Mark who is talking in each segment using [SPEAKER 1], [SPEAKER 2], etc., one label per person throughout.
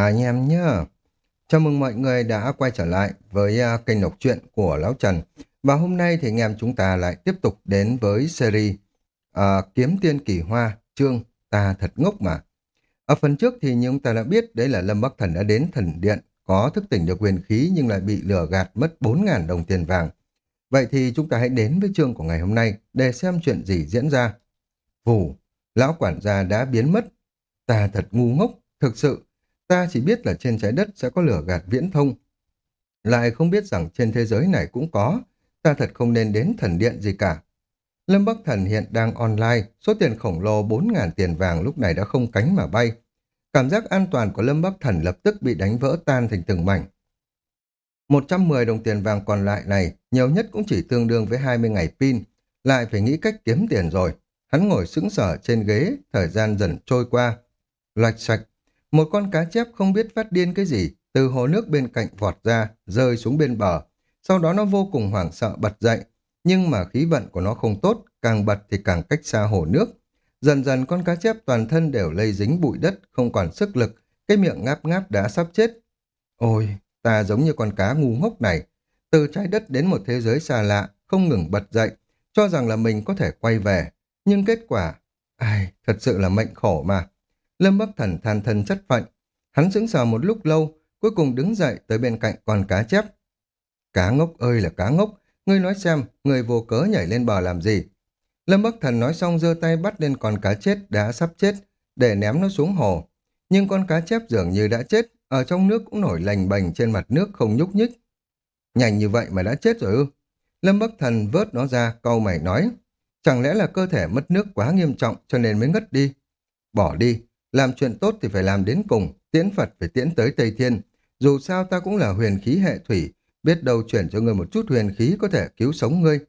[SPEAKER 1] À, anh em nhá. Chào mừng mọi người đã quay trở lại với uh, kênh đọc truyện của Lão Trần. Và hôm nay thì anh em chúng ta lại tiếp tục đến với series uh, Kiếm Tiên Kỳ Hoa, chương Ta Thật Ngốc Mà. Ở phần trước thì như chúng ta đã biết đấy là Lâm Bắc Thần đã đến thần điện, có thức tỉnh được quyền khí nhưng lại bị lừa gạt mất 4.000 đồng tiền vàng. Vậy thì chúng ta hãy đến với chương của ngày hôm nay để xem chuyện gì diễn ra. Vù, lão quản gia đã biến mất. Ta thật ngu ngốc, thực sự Ta chỉ biết là trên trái đất sẽ có lửa gạt viễn thông. Lại không biết rằng trên thế giới này cũng có. Ta thật không nên đến thần điện gì cả. Lâm Bắc Thần hiện đang online, số tiền khổng lồ 4.000 tiền vàng lúc này đã không cánh mà bay. Cảm giác an toàn của Lâm Bắc Thần lập tức bị đánh vỡ tan thành từng mảnh. 110 đồng tiền vàng còn lại này, nhiều nhất cũng chỉ tương đương với 20 ngày pin, lại phải nghĩ cách kiếm tiền rồi. Hắn ngồi sững sờ trên ghế, thời gian dần trôi qua. Loạch sạch, một con cá chép không biết phát điên cái gì, từ hồ nước bên cạnh vọt ra, rơi xuống bên bờ. Sau đó nó vô cùng hoảng sợ bật dậy, nhưng mà khí vận của nó không tốt, càng bật thì càng cách xa hồ nước. Dần dần con cá chép toàn thân đều lây dính bụi đất, không còn sức lực, cái miệng ngáp ngáp đã sắp chết. Ôi, ta giống như con cá ngu ngốc này, từ trái đất đến một thế giới xa lạ, không ngừng bật dậy, cho rằng là mình có thể quay về. Nhưng kết quả, ai, thật sự là mệnh khổ mà. Lâm Bắc Thần than thân chất phận. Hắn sững sờ một lúc lâu, cuối cùng đứng dậy tới bên cạnh con cá chép. Cá ngốc ơi là cá ngốc, ngươi nói xem, người vô cớ nhảy lên bờ làm gì? Lâm Bắc Thần nói xong giơ tay bắt lên con cá chết đã sắp chết, để ném nó xuống hồ. Nhưng con cá chép dường như đã chết, ở trong nước cũng nổi lành bành trên mặt nước không nhúc nhích. Nhanh như vậy mà đã chết rồi ư? Lâm Bắc Thần vớt nó ra, câu mày nói. Chẳng lẽ là cơ thể mất nước quá nghiêm trọng cho nên mới ngất đi? Bỏ đi, làm chuyện tốt thì phải làm đến cùng, tiễn Phật phải tiễn tới Tây Thiên. Dù sao ta cũng là huyền khí hệ thủy, biết đâu chuyển cho ngươi một chút huyền khí có thể cứu sống ngươi.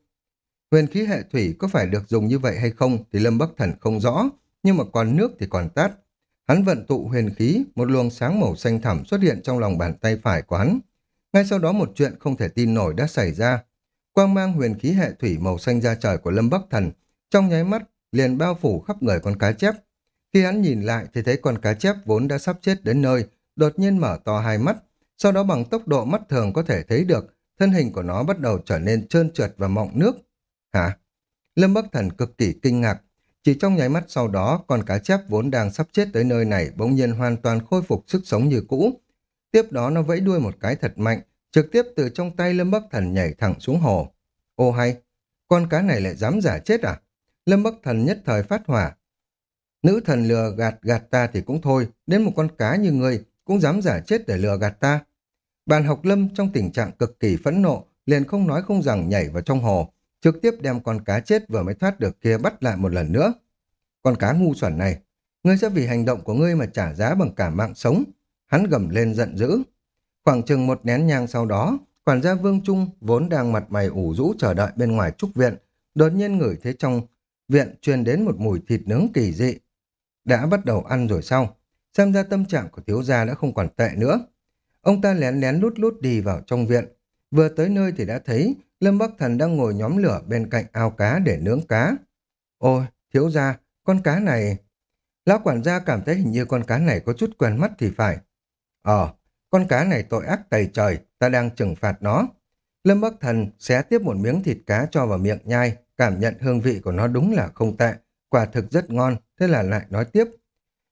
[SPEAKER 1] Huyền khí hệ thủy có phải được dùng như vậy hay không thì Lâm Bắc Thần không rõ, nhưng mà còn nước thì còn tát. Hắn vận tụ huyền khí, một luồng sáng màu xanh thẳm xuất hiện trong lòng bàn tay phải của hắn. Ngay sau đó một chuyện không thể tin nổi đã xảy ra. Quang mang huyền khí hệ thủy màu xanh ra trời của Lâm Bắc Thần, trong nháy mắt liền bao phủ khắp người con cá chép, khi hắn nhìn lại thì thấy con cá chép vốn đã sắp chết đến nơi, đột nhiên mở to hai mắt, sau đó bằng tốc độ mắt thường có thể thấy được, thân hình của nó bắt đầu trở nên trơn trượt và mọng nước. Hả? Lâm Bắc Thần cực kỳ kinh ngạc. Chỉ trong nháy mắt sau đó, con cá chép vốn đang sắp chết tới nơi này bỗng nhiên hoàn toàn khôi phục sức sống như cũ. Tiếp đó nó vẫy đuôi một cái thật mạnh, trực tiếp từ trong tay Lâm Bắc Thần nhảy thẳng xuống hồ. Ô hay, con cá này lại dám giả chết à? Lâm Bắc Thần nhất thời phát hỏa, Nữ thần lừa gạt gạt ta thì cũng thôi, đến một con cá như ngươi cũng dám giả chết để lừa gạt ta. Bàn học lâm trong tình trạng cực kỳ phẫn nộ, liền không nói không rằng nhảy vào trong hồ, trực tiếp đem con cá chết vừa mới thoát được kia bắt lại một lần nữa. Con cá ngu xuẩn này, ngươi sẽ vì hành động của ngươi mà trả giá bằng cả mạng sống. Hắn gầm lên giận dữ. Khoảng chừng một nén nhang sau đó, quản gia Vương Trung vốn đang mặt mày ủ rũ chờ đợi bên ngoài trúc viện, đột nhiên ngửi thấy trong viện truyền đến một mùi thịt nướng kỳ dị, đã bắt đầu ăn rồi sao? Xem ra tâm trạng của thiếu gia đã không còn tệ nữa. Ông ta lén lén lút lút đi vào trong viện. Vừa tới nơi thì đã thấy Lâm Bắc Thần đang ngồi nhóm lửa bên cạnh ao cá để nướng cá. Ôi, thiếu gia, con cá này... Lão quản gia cảm thấy hình như con cá này có chút quen mắt thì phải. Ờ, con cá này tội ác tày trời, ta đang trừng phạt nó. Lâm Bắc Thần xé tiếp một miếng thịt cá cho vào miệng nhai, cảm nhận hương vị của nó đúng là không tệ, quả thực rất ngon, thế là lại nói tiếp.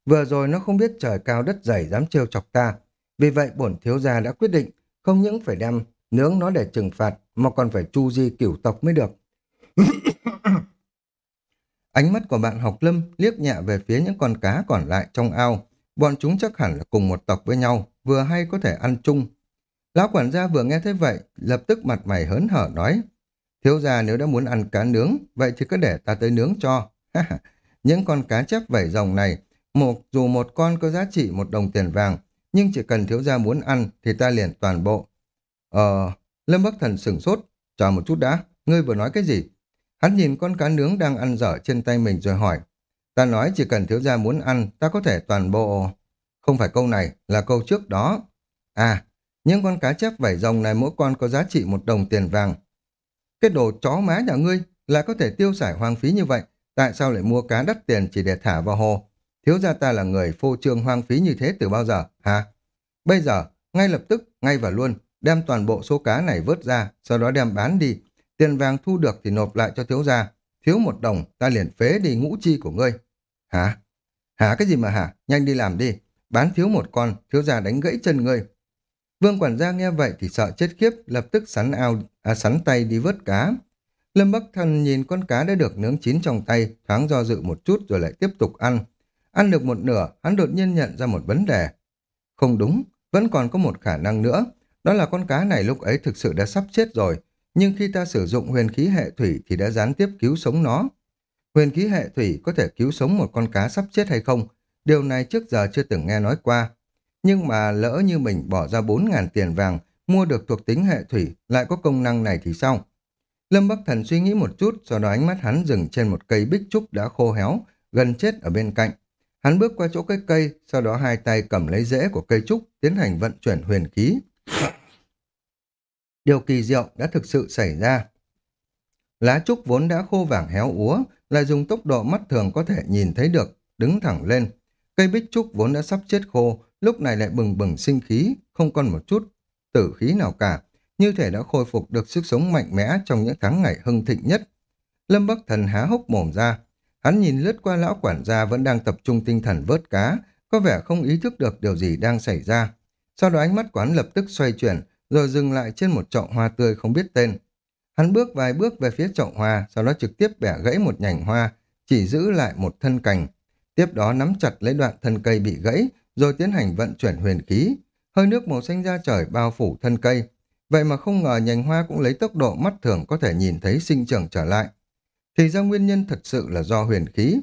[SPEAKER 1] Vừa rồi nó không biết trời cao đất dày dám trêu chọc ta, vì vậy bổn thiếu gia đã quyết định không những phải đem nướng nó để trừng phạt mà còn phải chu di cửu tộc mới được. Ánh mắt của bạn học lâm liếc nhẹ về phía những con cá còn lại trong ao. Bọn chúng chắc hẳn là cùng một tộc với nhau, vừa hay có thể ăn chung. Lão quản gia vừa nghe thấy vậy, lập tức mặt mày hớn hở nói. Thiếu gia nếu đã muốn ăn cá nướng, vậy thì cứ để ta tới nướng cho. Những con cá chép vảy rồng này, một dù một con có giá trị một đồng tiền vàng, nhưng chỉ cần thiếu gia muốn ăn thì ta liền toàn bộ. Ờ, Lâm Bắc Thần sửng sốt, chờ một chút đã, ngươi vừa nói cái gì? Hắn nhìn con cá nướng đang ăn dở trên tay mình rồi hỏi. Ta nói chỉ cần thiếu gia muốn ăn, ta có thể toàn bộ... Không phải câu này, là câu trước đó. À, những con cá chép vảy rồng này mỗi con có giá trị một đồng tiền vàng. Cái đồ chó má nhà ngươi lại có thể tiêu xài hoang phí như vậy, Tại sao lại mua cá đắt tiền chỉ để thả vào hồ? Thiếu gia ta là người phô trương hoang phí như thế từ bao giờ, hả? Bây giờ, ngay lập tức, ngay và luôn, đem toàn bộ số cá này vớt ra, sau đó đem bán đi. Tiền vàng thu được thì nộp lại cho thiếu gia. Thiếu một đồng, ta liền phế đi ngũ chi của ngươi. Hả? Hả cái gì mà hả? Nhanh đi làm đi. Bán thiếu một con, thiếu gia đánh gãy chân ngươi. Vương quản gia nghe vậy thì sợ chết khiếp, lập tức sắn ao, à, sắn tay đi vớt cá. Lâm Bắc Thần nhìn con cá đã được nướng chín trong tay, thoáng do dự một chút rồi lại tiếp tục ăn. Ăn được một nửa, hắn đột nhiên nhận ra một vấn đề. Không đúng, vẫn còn có một khả năng nữa. Đó là con cá này lúc ấy thực sự đã sắp chết rồi, nhưng khi ta sử dụng huyền khí hệ thủy thì đã gián tiếp cứu sống nó. Huyền khí hệ thủy có thể cứu sống một con cá sắp chết hay không? Điều này trước giờ chưa từng nghe nói qua. Nhưng mà lỡ như mình bỏ ra 4.000 tiền vàng, mua được thuộc tính hệ thủy, lại có công năng này thì sao? Lâm Bắc Thần suy nghĩ một chút, sau đó ánh mắt hắn dừng trên một cây bích trúc đã khô héo, gần chết ở bên cạnh. Hắn bước qua chỗ cái cây, sau đó hai tay cầm lấy rễ của cây trúc, tiến hành vận chuyển huyền khí. Điều kỳ diệu đã thực sự xảy ra. Lá trúc vốn đã khô vàng héo úa, lại dùng tốc độ mắt thường có thể nhìn thấy được, đứng thẳng lên. Cây bích trúc vốn đã sắp chết khô, lúc này lại bừng bừng sinh khí, không còn một chút tử khí nào cả, như thể đã khôi phục được sức sống mạnh mẽ trong những tháng ngày hưng thịnh nhất. Lâm Bắc Thần há hốc mồm ra, hắn nhìn lướt qua lão quản gia vẫn đang tập trung tinh thần vớt cá, có vẻ không ý thức được điều gì đang xảy ra. Sau đó ánh mắt quán lập tức xoay chuyển, rồi dừng lại trên một chậu hoa tươi không biết tên. Hắn bước vài bước về phía chậu hoa, sau đó trực tiếp bẻ gãy một nhành hoa, chỉ giữ lại một thân cành. Tiếp đó nắm chặt lấy đoạn thân cây bị gãy, rồi tiến hành vận chuyển huyền khí. Hơi nước màu xanh ra trời bao phủ thân cây. Vậy mà không ngờ nhành hoa cũng lấy tốc độ mắt thường có thể nhìn thấy sinh trưởng trở lại. Thì ra nguyên nhân thật sự là do huyền khí.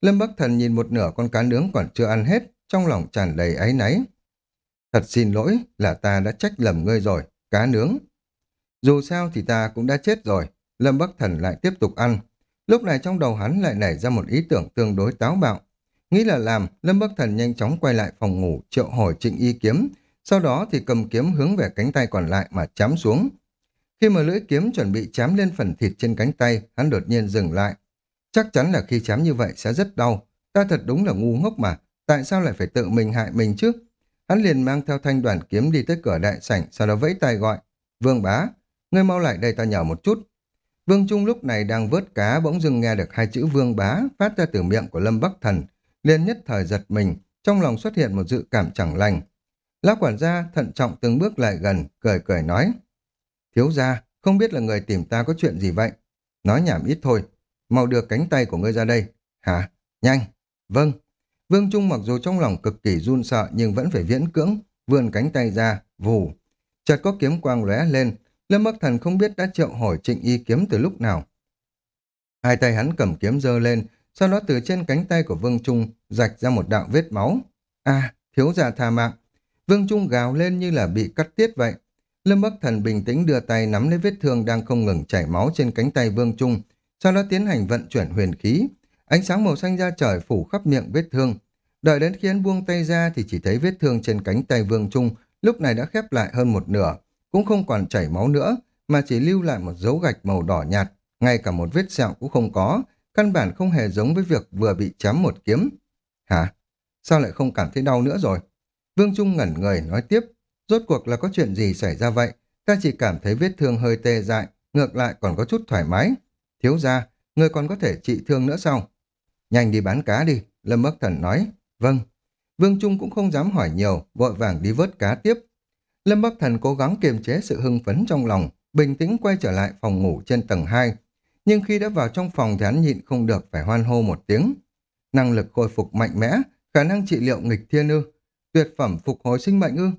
[SPEAKER 1] Lâm Bắc Thần nhìn một nửa con cá nướng còn chưa ăn hết, trong lòng tràn đầy áy náy. Thật xin lỗi là ta đã trách lầm ngươi rồi, cá nướng. Dù sao thì ta cũng đã chết rồi, Lâm Bắc Thần lại tiếp tục ăn. Lúc này trong đầu hắn lại nảy ra một ý tưởng tương đối táo bạo. Nghĩ là làm, Lâm Bắc Thần nhanh chóng quay lại phòng ngủ triệu hồi trịnh y kiếm, sau đó thì cầm kiếm hướng về cánh tay còn lại mà chém xuống. Khi mà lưỡi kiếm chuẩn bị chém lên phần thịt trên cánh tay, hắn đột nhiên dừng lại. Chắc chắn là khi chém như vậy sẽ rất đau. Ta thật đúng là ngu ngốc mà, tại sao lại phải tự mình hại mình chứ? Hắn liền mang theo thanh đoàn kiếm đi tới cửa đại sảnh, sau đó vẫy tay gọi. Vương bá, ngươi mau lại đây ta nhờ một chút. Vương Trung lúc này đang vớt cá bỗng dưng nghe được hai chữ vương bá phát ra từ miệng của Lâm Bắc Thần. liền nhất thời giật mình, trong lòng xuất hiện một dự cảm chẳng lành. Lão quản gia thận trọng từng bước lại gần, cười cười nói. Thiếu gia, không biết là người tìm ta có chuyện gì vậy? Nói nhảm ít thôi, mau đưa cánh tay của ngươi ra đây. Hả? Nhanh. Vâng. Vương Trung mặc dù trong lòng cực kỳ run sợ nhưng vẫn phải viễn cưỡng, vươn cánh tay ra, vù. Chợt có kiếm quang lóe lên, Lâm Bắc Thần không biết đã triệu hồi trịnh y kiếm từ lúc nào. Hai tay hắn cầm kiếm giơ lên, sau đó từ trên cánh tay của Vương Trung rạch ra một đạo vết máu. À, thiếu gia tha mạng. Vương Trung gào lên như là bị cắt tiết vậy. Lâm Bắc Thần bình tĩnh đưa tay nắm lấy vết thương đang không ngừng chảy máu trên cánh tay Vương Trung, sau đó tiến hành vận chuyển huyền khí. Ánh sáng màu xanh ra trời phủ khắp miệng vết thương. Đợi đến khi hắn buông tay ra thì chỉ thấy vết thương trên cánh tay Vương Trung lúc này đã khép lại hơn một nửa, cũng không còn chảy máu nữa, mà chỉ lưu lại một dấu gạch màu đỏ nhạt, ngay cả một vết sẹo cũng không có, căn bản không hề giống với việc vừa bị chém một kiếm. Hả? Sao lại không cảm thấy đau nữa rồi? Vương Trung ngẩn người nói tiếp, rốt cuộc là có chuyện gì xảy ra vậy? Ta chỉ cảm thấy vết thương hơi tê dại, ngược lại còn có chút thoải mái. Thiếu ra, người còn có thể trị thương nữa sao? Nhanh đi bán cá đi, Lâm Bắc Thần nói. Vâng. Vương Trung cũng không dám hỏi nhiều, vội vàng đi vớt cá tiếp. Lâm Bắc Thần cố gắng kiềm chế sự hưng phấn trong lòng, bình tĩnh quay trở lại phòng ngủ trên tầng 2. Nhưng khi đã vào trong phòng thì hắn nhịn không được phải hoan hô một tiếng. Năng lực khôi phục mạnh mẽ, khả năng trị liệu nghịch thiên ư, tuyệt phẩm phục hồi sinh mệnh ư.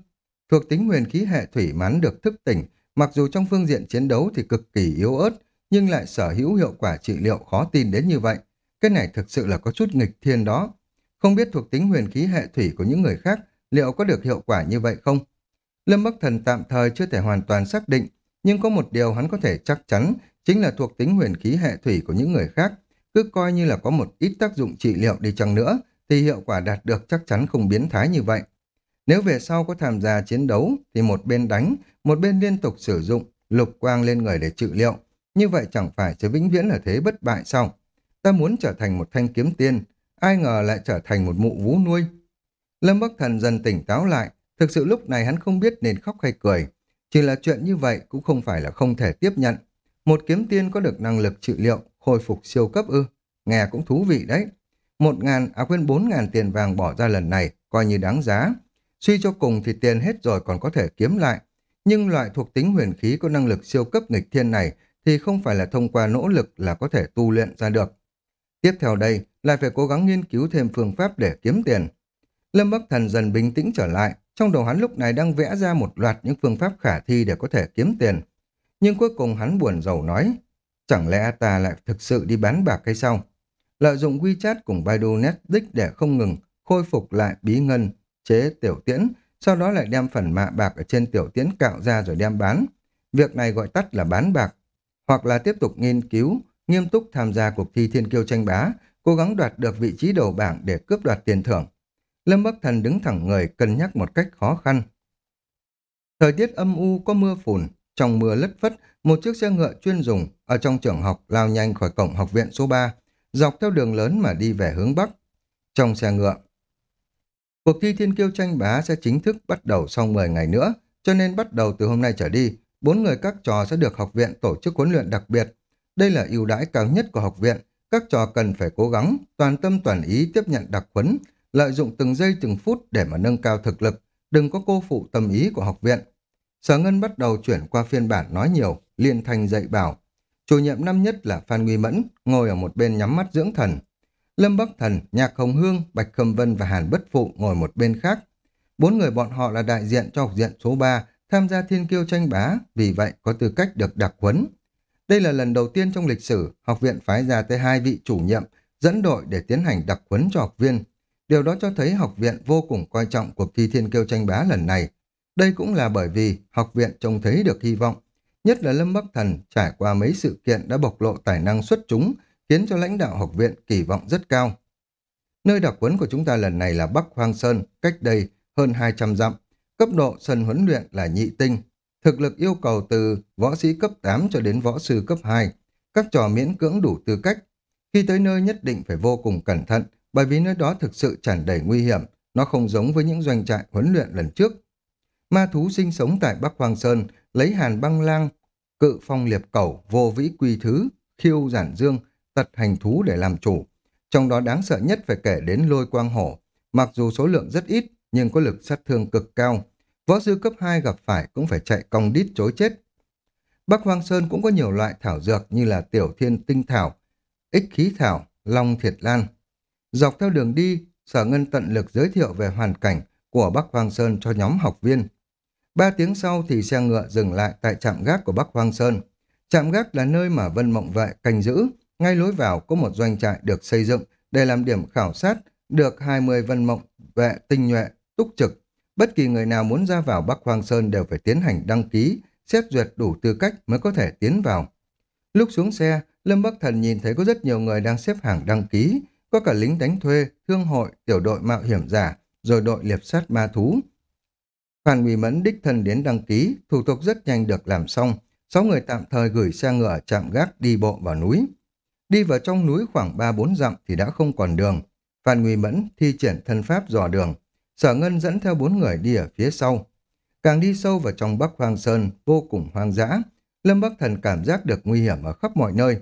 [SPEAKER 1] Thuộc tính huyền khí hệ thủy mắn được thức tỉnh, mặc dù trong phương diện chiến đấu thì cực kỳ yếu ớt, nhưng lại sở hữu hiệu quả trị liệu khó tin đến như vậy. Cái này thực sự là có chút nghịch thiên đó. Không biết thuộc tính huyền khí hệ thủy của những người khác liệu có được hiệu quả như vậy không? Lâm Bắc Thần tạm thời chưa thể hoàn toàn xác định, nhưng có một điều hắn có thể chắc chắn chính là thuộc tính huyền khí hệ thủy của những người khác. Cứ coi như là có một ít tác dụng trị liệu đi chăng nữa, thì hiệu quả đạt được chắc chắn không biến thái như vậy. Nếu về sau có tham gia chiến đấu, thì một bên đánh, một bên liên tục sử dụng lục quang lên người để trị liệu. Như vậy chẳng phải sẽ vĩnh viễn là thế bất bại sao? Ta muốn trở thành một thanh kiếm tiên, ai ngờ lại trở thành một mụ vú nuôi. Lâm Bắc Thần dần tỉnh táo lại, Thực sự lúc này hắn không biết nên khóc hay cười. Chỉ là chuyện như vậy cũng không phải là không thể tiếp nhận. Một kiếm tiên có được năng lực trị liệu, hồi phục siêu cấp ư. Nghe cũng thú vị đấy. Một ngàn, à quên bốn ngàn tiền vàng bỏ ra lần này, coi như đáng giá. Suy cho cùng thì tiền hết rồi còn có thể kiếm lại. Nhưng loại thuộc tính huyền khí có năng lực siêu cấp nghịch thiên này thì không phải là thông qua nỗ lực là có thể tu luyện ra được. Tiếp theo đây, lại phải cố gắng nghiên cứu thêm phương pháp để kiếm tiền. Lâm Bắc Thần dần bình tĩnh trở lại, trong đầu hắn lúc này đang vẽ ra một loạt những phương pháp khả thi để có thể kiếm tiền. Nhưng cuối cùng hắn buồn rầu nói, chẳng lẽ ta lại thực sự đi bán bạc hay sao? Lợi dụng WeChat cùng Baidu Netflix để không ngừng khôi phục lại bí ngân, chế tiểu tiễn, sau đó lại đem phần mạ bạc ở trên tiểu tiễn cạo ra rồi đem bán. Việc này gọi tắt là bán bạc. Hoặc là tiếp tục nghiên cứu, nghiêm túc tham gia cuộc thi thiên kiêu tranh bá, cố gắng đoạt được vị trí đầu bảng để cướp đoạt tiền thưởng. Lâm Bắc Thần đứng thẳng người cân nhắc một cách khó khăn. Thời tiết âm u có mưa phùn, trong mưa lất phất, một chiếc xe ngựa chuyên dùng ở trong trường học lao nhanh khỏi cổng học viện số 3, dọc theo đường lớn mà đi về hướng Bắc. Trong xe ngựa, cuộc thi thiên kiêu tranh bá sẽ chính thức bắt đầu sau 10 ngày nữa, cho nên bắt đầu từ hôm nay trở đi, bốn người các trò sẽ được học viện tổ chức huấn luyện đặc biệt. Đây là ưu đãi cao nhất của học viện, các trò cần phải cố gắng, toàn tâm toàn ý tiếp nhận đặc huấn, lợi dụng từng giây từng phút để mà nâng cao thực lực, đừng có cô phụ tâm ý của học viện. Sở Ngân bắt đầu chuyển qua phiên bản nói nhiều, liên thanh dạy bảo. Chủ nhiệm năm nhất là Phan Nguy Mẫn, ngồi ở một bên nhắm mắt dưỡng thần. Lâm Bắc Thần, Nhạc Hồng Hương, Bạch Khâm Vân và Hàn Bất Phụ ngồi một bên khác. Bốn người bọn họ là đại diện cho học diện số 3, tham gia thiên kiêu tranh bá, vì vậy có tư cách được đặc huấn. Đây là lần đầu tiên trong lịch sử học viện phái ra tới hai vị chủ nhiệm dẫn đội để tiến hành đặc huấn cho học viên. Điều đó cho thấy học viện vô cùng coi trọng cuộc thi thiên kiêu tranh bá lần này. Đây cũng là bởi vì học viện trông thấy được hy vọng. Nhất là Lâm Bắc Thần trải qua mấy sự kiện đã bộc lộ tài năng xuất chúng, khiến cho lãnh đạo học viện kỳ vọng rất cao. Nơi đặc huấn của chúng ta lần này là Bắc Hoang Sơn, cách đây hơn 200 dặm. Cấp độ sân huấn luyện là nhị tinh. Thực lực yêu cầu từ võ sĩ cấp 8 cho đến võ sư cấp 2. Các trò miễn cưỡng đủ tư cách. Khi tới nơi nhất định phải vô cùng cẩn thận, bởi vì nơi đó thực sự tràn đầy nguy hiểm, nó không giống với những doanh trại huấn luyện lần trước. Ma thú sinh sống tại Bắc Hoang Sơn, lấy hàn băng lang, cự phong liệp cẩu, vô vĩ quy thứ, khiêu giản dương, tật hành thú để làm chủ. Trong đó đáng sợ nhất phải kể đến lôi quang hổ. Mặc dù số lượng rất ít, nhưng có lực sát thương cực cao. Võ sư cấp 2 gặp phải cũng phải chạy cong đít chối chết. Bắc Hoang Sơn cũng có nhiều loại thảo dược như là tiểu thiên tinh thảo, ích khí thảo, long thiệt lan, Dọc theo đường đi, Sở Ngân tận lực giới thiệu về hoàn cảnh của Bắc Hoang Sơn cho nhóm học viên. Ba tiếng sau thì xe ngựa dừng lại tại trạm gác của Bắc Hoang Sơn. Trạm gác là nơi mà Vân Mộng Vệ canh giữ. Ngay lối vào có một doanh trại được xây dựng để làm điểm khảo sát, được 20 Vân Mộng Vệ tinh nhuệ, túc trực. Bất kỳ người nào muốn ra vào Bắc Hoang Sơn đều phải tiến hành đăng ký, xét duyệt đủ tư cách mới có thể tiến vào. Lúc xuống xe, Lâm Bắc Thần nhìn thấy có rất nhiều người đang xếp hàng đăng ký, có cả lính đánh thuê, thương hội, tiểu đội mạo hiểm giả, rồi đội liệp sát ma thú. Phan Nguy Mẫn đích thân đến đăng ký, thủ tục rất nhanh được làm xong. Sáu người tạm thời gửi xe ngựa chạm gác đi bộ vào núi. Đi vào trong núi khoảng 3-4 dặm thì đã không còn đường. Phan Nguy Mẫn thi triển thân pháp dò đường. Sở Ngân dẫn theo bốn người đi ở phía sau. Càng đi sâu vào trong Bắc Hoang Sơn, vô cùng hoang dã. Lâm Bắc Thần cảm giác được nguy hiểm ở khắp mọi nơi.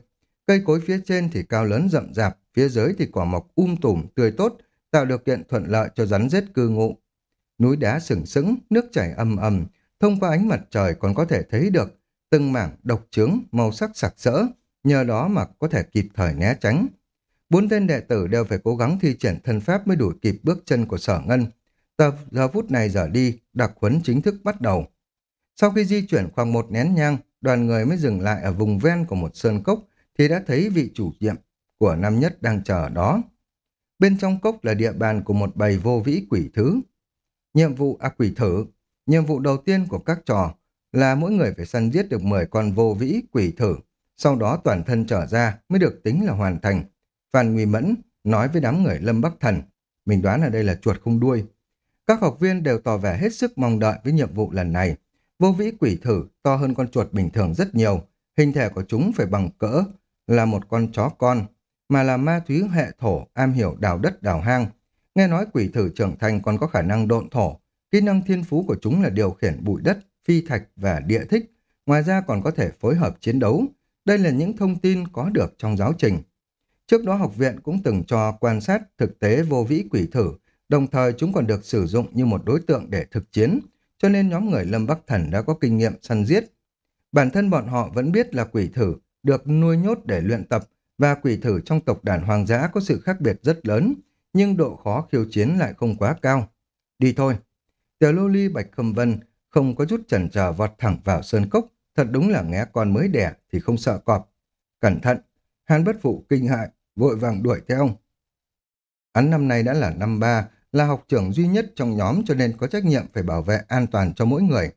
[SPEAKER 1] Cây cối phía trên thì cao lớn rậm rạp, phía dưới thì quả mọc um tùm, tươi tốt, tạo điều kiện thuận lợi cho rắn rết cư ngụ. Núi đá sừng sững, nước chảy âm ầm, thông qua ánh mặt trời còn có thể thấy được từng mảng độc trướng, màu sắc sặc sỡ, nhờ đó mà có thể kịp thời né tránh. Bốn tên đệ tử đều phải cố gắng thi triển thân pháp mới đuổi kịp bước chân của sở ngân. Giờ, giờ phút này giờ đi, đặc huấn chính thức bắt đầu. Sau khi di chuyển khoảng một nén nhang, đoàn người mới dừng lại ở vùng ven của một sơn cốc thì đã thấy vị chủ nhiệm của năm nhất đang chờ đó. Bên trong cốc là địa bàn của một bầy vô vĩ quỷ thứ. Nhiệm vụ à quỷ thử, nhiệm vụ đầu tiên của các trò là mỗi người phải săn giết được 10 con vô vĩ quỷ thử, sau đó toàn thân trở ra mới được tính là hoàn thành. Phan Nguy Mẫn nói với đám người Lâm Bắc Thần, mình đoán ở đây là chuột không đuôi. Các học viên đều tỏ vẻ hết sức mong đợi với nhiệm vụ lần này. Vô vĩ quỷ thử to hơn con chuột bình thường rất nhiều, hình thể của chúng phải bằng cỡ là một con chó con, mà là ma túy hệ thổ am hiểu đào đất đào hang. Nghe nói quỷ thử trưởng thành còn có khả năng độn thổ, Kỹ năng thiên phú của chúng là điều khiển bụi đất, phi thạch và địa thích. Ngoài ra còn có thể phối hợp chiến đấu. Đây là những thông tin có được trong giáo trình. Trước đó học viện cũng từng cho quan sát thực tế vô vĩ quỷ thử, đồng thời chúng còn được sử dụng như một đối tượng để thực chiến, cho nên nhóm người Lâm Bắc Thần đã có kinh nghiệm săn giết. Bản thân bọn họ vẫn biết là quỷ thử được nuôi nhốt để luyện tập và quỷ thử trong tộc đàn hoàng dã có sự khác biệt rất lớn, nhưng độ khó khiêu chiến lại không quá cao. Đi thôi. Tiểu lô ly bạch khâm vân không có chút chần chờ vọt thẳng vào sơn cốc, thật đúng là nghe con mới đẻ thì không sợ cọp. Cẩn thận, hàn bất phụ kinh hại, vội vàng đuổi theo. Hắn năm nay đã là năm ba, là học trưởng duy nhất trong nhóm cho nên có trách nhiệm phải bảo vệ an toàn cho mỗi người.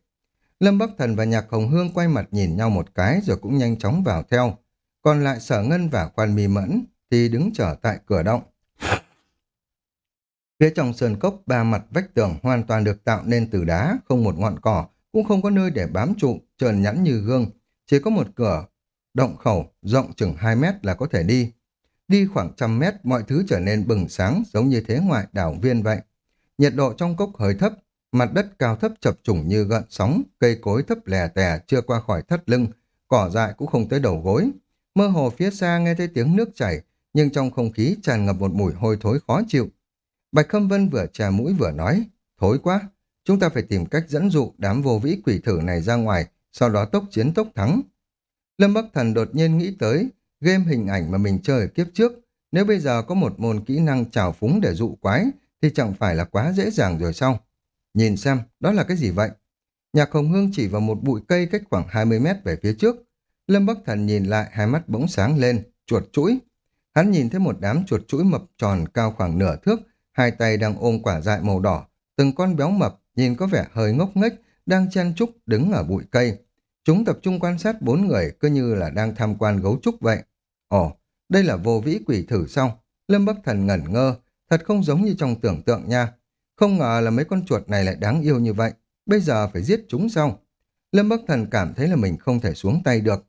[SPEAKER 1] Lâm Bắc Thần và Nhạc Hồng Hương quay mặt nhìn nhau một cái rồi cũng nhanh chóng vào theo. Còn lại Sở Ngân và Quan Mi Mẫn thì đứng chờ tại cửa động. Phía trong sơn cốc, ba mặt vách tường hoàn toàn được tạo nên từ đá, không một ngọn cỏ, cũng không có nơi để bám trụ, trơn nhẵn như gương. Chỉ có một cửa, động khẩu, rộng chừng 2 mét là có thể đi. Đi khoảng trăm mét, mọi thứ trở nên bừng sáng giống như thế ngoại đảo viên vậy. Nhiệt độ trong cốc hơi thấp, mặt đất cao thấp chập trùng như gợn sóng, cây cối thấp lè tè chưa qua khỏi thắt lưng, cỏ dại cũng không tới đầu gối. Mơ hồ phía xa nghe thấy tiếng nước chảy, nhưng trong không khí tràn ngập một mùi hôi thối khó chịu. Bạch Khâm Vân vừa trà mũi vừa nói, thối quá, chúng ta phải tìm cách dẫn dụ đám vô vĩ quỷ thử này ra ngoài, sau đó tốc chiến tốc thắng. Lâm Bắc Thần đột nhiên nghĩ tới game hình ảnh mà mình chơi ở kiếp trước, nếu bây giờ có một môn kỹ năng trào phúng để dụ quái, thì chẳng phải là quá dễ dàng rồi sao? Nhìn xem, đó là cái gì vậy? Nhạc Hồng Hương chỉ vào một bụi cây cách khoảng 20 mét về phía trước. Lâm Bắc Thần nhìn lại, hai mắt bỗng sáng lên, chuột chuỗi. Hắn nhìn thấy một đám chuột chuỗi mập tròn cao khoảng nửa thước, hai tay đang ôm quả dại màu đỏ, từng con béo mập, nhìn có vẻ hơi ngốc nghếch, đang chen trúc đứng ở bụi cây. Chúng tập trung quan sát bốn người cứ như là đang tham quan gấu trúc vậy. Ồ, đây là vô vĩ quỷ thử xong. Lâm Bắc Thần ngẩn ngơ, thật không giống như trong tưởng tượng nha. Không ngờ là mấy con chuột này lại đáng yêu như vậy. Bây giờ phải giết chúng sao? Lâm Bắc Thần cảm thấy là mình không thể xuống tay được.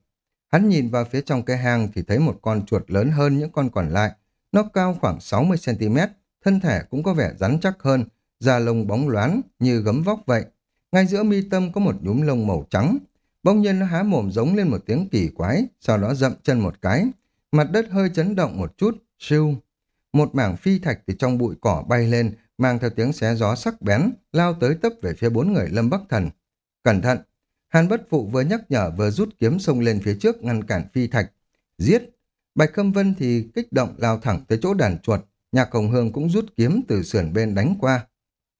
[SPEAKER 1] Hắn nhìn vào phía trong cái hang thì thấy một con chuột lớn hơn những con còn lại. Nó cao khoảng 60cm, thân thể cũng có vẻ rắn chắc hơn, da lông bóng loáng như gấm vóc vậy. Ngay giữa mi tâm có một nhúm lông màu trắng. Bỗng nhiên nó há mồm giống lên một tiếng kỳ quái, sau đó dậm chân một cái. Mặt đất hơi chấn động một chút, siêu. Một mảng phi thạch từ trong bụi cỏ bay lên, mang theo tiếng xé gió sắc bén, lao tới tấp về phía bốn người Lâm Bắc Thần. Cẩn thận! Hàn bất phụ vừa nhắc nhở vừa rút kiếm xông lên phía trước ngăn cản phi thạch. Giết! Bạch Khâm Vân thì kích động lao thẳng tới chỗ đàn chuột, Nhạc Hồng Hương cũng rút kiếm từ sườn bên đánh qua.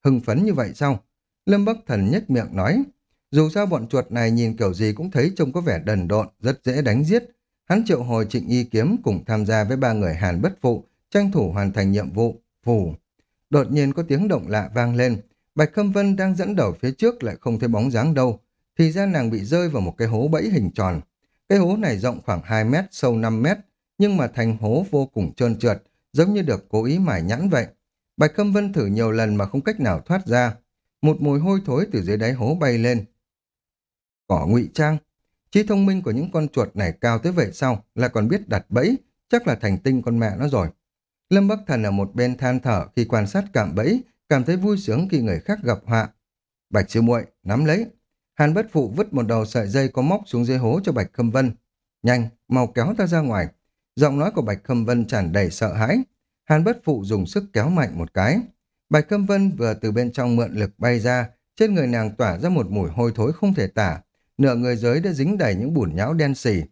[SPEAKER 1] Hưng phấn như vậy sao? Lâm Bắc Thần nhếch miệng nói. Dù sao bọn chuột này nhìn kiểu gì cũng thấy trông có vẻ đần độn, rất dễ đánh giết. Hắn triệu hồi trịnh y kiếm cùng tham gia với ba người Hàn bất phụ, tranh thủ hoàn thành nhiệm vụ. Phù! Đột nhiên có tiếng động lạ vang lên. Bạch Khâm Vân đang dẫn đầu phía trước lại không thấy bóng dáng đâu. Thì ra nàng bị rơi vào một cái hố bẫy hình tròn. Cái hố này rộng khoảng 2 mét, sâu 5 mét, nhưng mà thành hố vô cùng trơn trượt, giống như được cố ý mải nhẵn vậy. Bạch Khâm Vân thử nhiều lần mà không cách nào thoát ra. Một mùi hôi thối từ dưới đáy hố bay lên. Cỏ ngụy trang. Trí thông minh của những con chuột này cao tới vậy sao? Là còn biết đặt bẫy, chắc là thành tinh con mẹ nó rồi. Lâm Bắc Thần ở một bên than thở khi quan sát cạm bẫy, cảm thấy vui sướng khi người khác gặp họa. Bạch sư muội nắm lấy. Hàn bất phụ vứt một đầu sợi dây có móc xuống dưới hố cho Bạch Khâm Vân. Nhanh, mau kéo ta ra ngoài. Giọng nói của Bạch Khâm Vân tràn đầy sợ hãi. Hàn bất phụ dùng sức kéo mạnh một cái. Bạch Khâm Vân vừa từ bên trong mượn lực bay ra, trên người nàng tỏa ra một mùi hôi thối không thể tả. Nửa người dưới đã dính đầy những bùn nhão đen xì.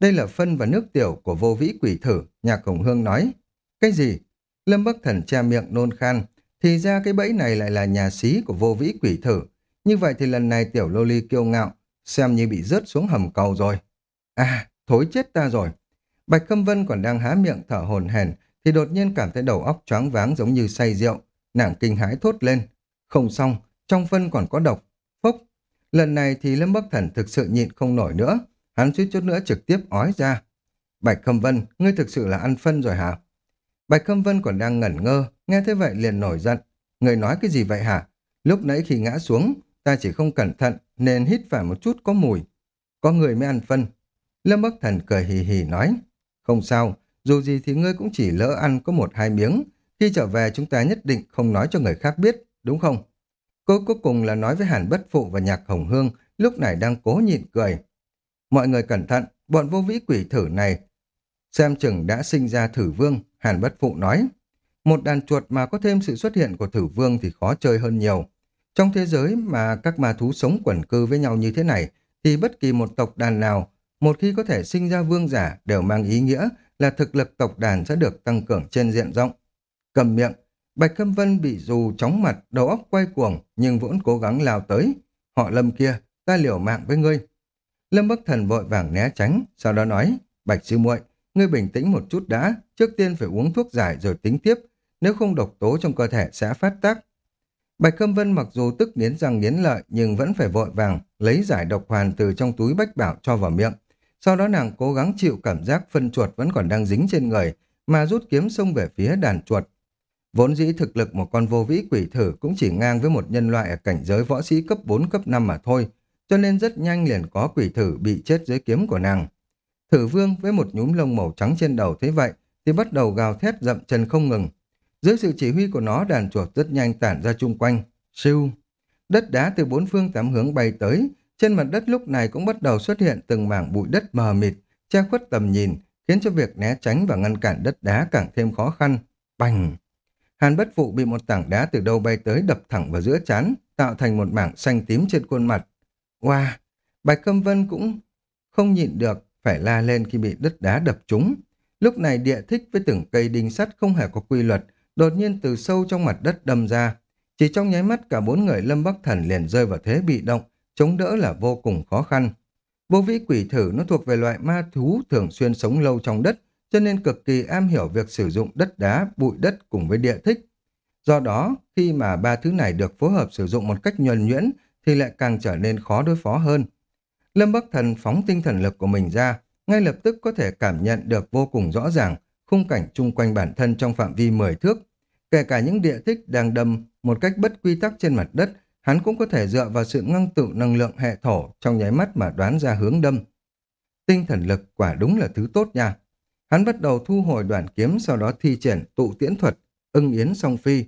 [SPEAKER 1] Đây là phân và nước tiểu của vô vĩ quỷ thử, nhạc Hồng Hương nói. Cái gì? Lâm Bắc Thần che miệng nôn khan. Thì ra cái bẫy này lại là nhà xí của vô vĩ quỷ thử. Như vậy thì lần này tiểu lô ly kiêu ngạo, xem như bị rớt xuống hầm cầu rồi. À, thối chết ta rồi. Bạch Khâm Vân còn đang há miệng thở hồn hển thì đột nhiên cảm thấy đầu óc choáng váng giống như say rượu. Nàng kinh hãi thốt lên. Không xong, trong phân còn có độc. Phốc. Lần này thì Lâm Bắc Thần thực sự nhịn không nổi nữa. Hắn suýt chút nữa trực tiếp ói ra. Bạch Khâm Vân, ngươi thực sự là ăn phân rồi hả? Bạch Khâm Vân còn đang ngẩn ngơ, nghe thế vậy liền nổi giận. Người nói cái gì vậy hả? Lúc nãy khi ngã xuống, ta chỉ không cẩn thận nên hít phải một chút có mùi. Có người mới ăn phân. Lâm Bắc Thần cười hì hì nói. Không sao, dù gì thì ngươi cũng chỉ lỡ ăn có một hai miếng. Khi trở về chúng ta nhất định không nói cho người khác biết, đúng không? Cô cuối cùng là nói với Hàn Bất Phụ và Nhạc Hồng Hương, lúc này đang cố nhịn cười. Mọi người cẩn thận, bọn vô vĩ quỷ thử này xem chừng đã sinh ra thử vương, Hàn Bất Phụ nói. Một đàn chuột mà có thêm sự xuất hiện của thử vương thì khó chơi hơn nhiều. Trong thế giới mà các ma thú sống quẩn cư với nhau như thế này, thì bất kỳ một tộc đàn nào, một khi có thể sinh ra vương giả đều mang ý nghĩa là thực lực tộc đàn sẽ được tăng cường trên diện rộng. Cầm miệng, Bạch Câm Vân bị dù chóng mặt, đầu óc quay cuồng, nhưng vẫn cố gắng lao tới. Họ lâm kia, ta liều mạng với ngươi. Lâm Bắc Thần vội vàng né tránh, sau đó nói, Bạch Sư muội ngươi bình tĩnh một chút đã, trước tiên phải uống thuốc giải rồi tính tiếp, nếu không độc tố trong cơ thể sẽ phát tác. Bạch Câm Vân mặc dù tức nghiến răng nghiến lợi nhưng vẫn phải vội vàng lấy giải độc hoàn từ trong túi bách bảo cho vào miệng. Sau đó nàng cố gắng chịu cảm giác phân chuột vẫn còn đang dính trên người mà rút kiếm xông về phía đàn chuột. Vốn dĩ thực lực một con vô vĩ quỷ thử cũng chỉ ngang với một nhân loại ở cảnh giới võ sĩ cấp 4 cấp 5 mà thôi, cho nên rất nhanh liền có quỷ thử bị chết dưới kiếm của nàng. Thử vương với một nhúm lông màu trắng trên đầu thấy vậy thì bắt đầu gào thét dậm chân không ngừng. Dưới sự chỉ huy của nó đàn chuột rất nhanh tản ra chung quanh. Siêu! Đất đá từ bốn phương tám hướng bay tới. Trên mặt đất lúc này cũng bắt đầu xuất hiện từng mảng bụi đất mờ mịt, che khuất tầm nhìn, khiến cho việc né tránh và ngăn cản đất đá càng thêm khó khăn. Bành! Hàn bất phụ bị một tảng đá từ đâu bay tới đập thẳng vào giữa chán, tạo thành một mảng xanh tím trên khuôn mặt. Wow! Bạch Câm Vân cũng không nhịn được, phải la lên khi bị đất đá đập trúng. Lúc này địa thích với từng cây đinh sắt không hề có quy luật, đột nhiên từ sâu trong mặt đất đâm ra. Chỉ trong nháy mắt cả bốn người Lâm Bắc Thần liền rơi vào thế bị động, chống đỡ là vô cùng khó khăn. Vô vĩ quỷ thử nó thuộc về loại ma thú thường xuyên sống lâu trong đất, cho nên cực kỳ am hiểu việc sử dụng đất đá, bụi đất cùng với địa thích. Do đó, khi mà ba thứ này được phối hợp sử dụng một cách nhuần nhuyễn thì lại càng trở nên khó đối phó hơn. Lâm Bắc Thần phóng tinh thần lực của mình ra, ngay lập tức có thể cảm nhận được vô cùng rõ ràng khung cảnh chung quanh bản thân trong phạm vi 10 thước. Kể cả những địa thích đang đâm một cách bất quy tắc trên mặt đất, hắn cũng có thể dựa vào sự ngăng tự năng lượng hệ thổ trong nháy mắt mà đoán ra hướng đâm. Tinh thần lực quả đúng là thứ tốt nha. Hắn bắt đầu thu hồi đoạn kiếm sau đó thi triển tụ tiễn thuật, ưng yến song phi.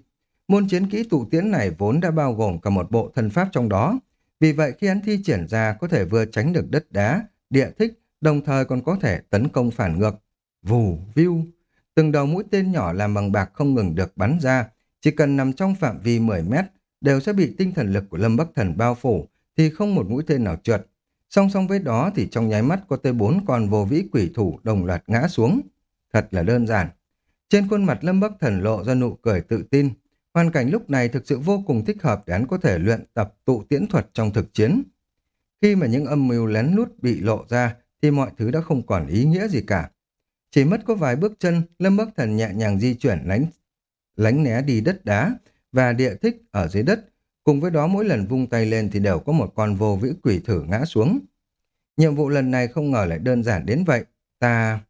[SPEAKER 1] Môn chiến kỹ tụ tiễn này vốn đã bao gồm cả một bộ thân pháp trong đó. Vì vậy khi hắn thi triển ra có thể vừa tránh được đất đá, địa thích, đồng thời còn có thể tấn công phản ngược. Vù, viu, từng đầu mũi tên nhỏ làm bằng bạc không ngừng được bắn ra, chỉ cần nằm trong phạm vi 10 mét, đều sẽ bị tinh thần lực của Lâm Bắc Thần bao phủ, thì không một mũi tên nào trượt. Song song với đó thì trong nháy mắt có tới bốn con vô vĩ quỷ thủ đồng loạt ngã xuống. Thật là đơn giản. Trên khuôn mặt Lâm Bắc Thần lộ ra nụ cười tự tin. Hoàn cảnh lúc này thực sự vô cùng thích hợp để hắn có thể luyện tập tụ tiễn thuật trong thực chiến. Khi mà những âm mưu lén lút bị lộ ra, thì mọi thứ đã không còn ý nghĩa gì cả. Chỉ mất có vài bước chân, Lâm Bắc Thần nhẹ nhàng di chuyển lánh, lánh né đi đất đá và địa thích ở dưới đất. Cùng với đó mỗi lần vung tay lên thì đều có một con vô vĩ quỷ thử ngã xuống. Nhiệm vụ lần này không ngờ lại đơn giản đến vậy. Ta...